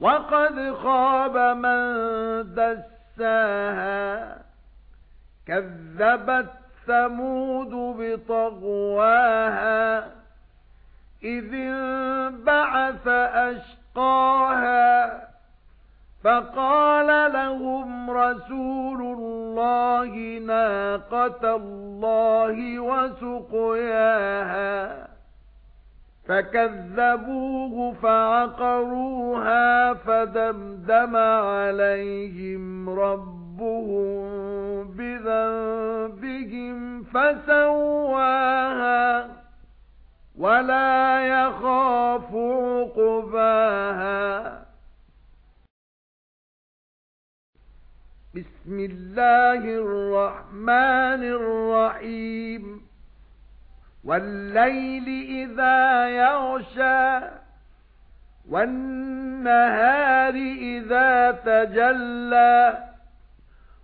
وَقَدْ خَابَ مَن دَسَّاهَا كَذَّبَتْ ثَمُودُ بِطَغْوَاهَا إِذِ انبَعَثَ أَشْقَاهَا فَقَالَ لَهُمْ رَسُولُ اللَّهِ نَاقَةَ اللَّهِ وَسُقْيَاهَا فَكَذَّبُوهُ فَعَقَرُوهَا فَدَمْدَمَ عَلَيْهِمْ رَبُّهُم بِذَنبِهِمْ فَسَوَّاهَا وَلَا يَخَافُ عُقْبَاهَا. بِسْمِ اللَّهِ الرَّحْمَنِ الرَّحِيمِ. وَاللَّيْلِ إِذَا يَغْشَى وَالنَّهَارِ إِذَا تَجَلَّى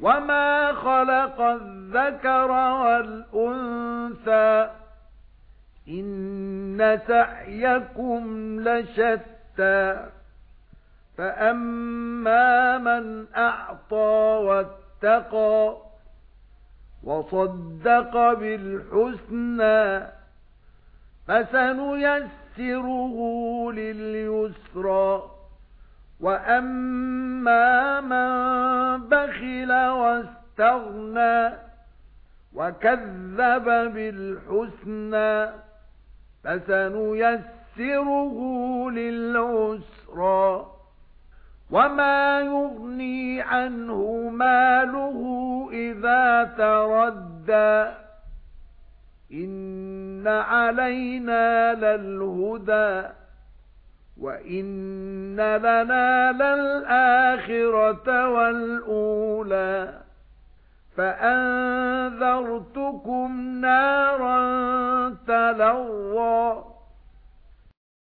وَمَا خَلَقَ الذَّكَرَ وَالْأُنثَى إِنَّ سَعْيَكُمْ لَشَتَّى فَأَمَّا مَنْ أَعْطَى وَاتَّقَى وَصَدَّقَ بِالْحُسْنَى فَسَنُيَسِّرُهُ لِلْيُسْرَى وَأَمَّا مَن بَخِلَ وَاسْتَغْنَى وَكَذَّبَ بِالْحُسْنَى فَسَنُيَسِّرُهُ لِلْعُسْرَى وَمَا يُغْنِي عَنْهُ مَالُهُ إِذَا تَرَدَّى إِنَّ عَلَيْنَا لَلْهُدَى وَإِنَّ لَنَا لَلْآخِرَةَ وَالْأُولَى فَأَنذَرْتُكُمْ نَارًا تَلَظَّى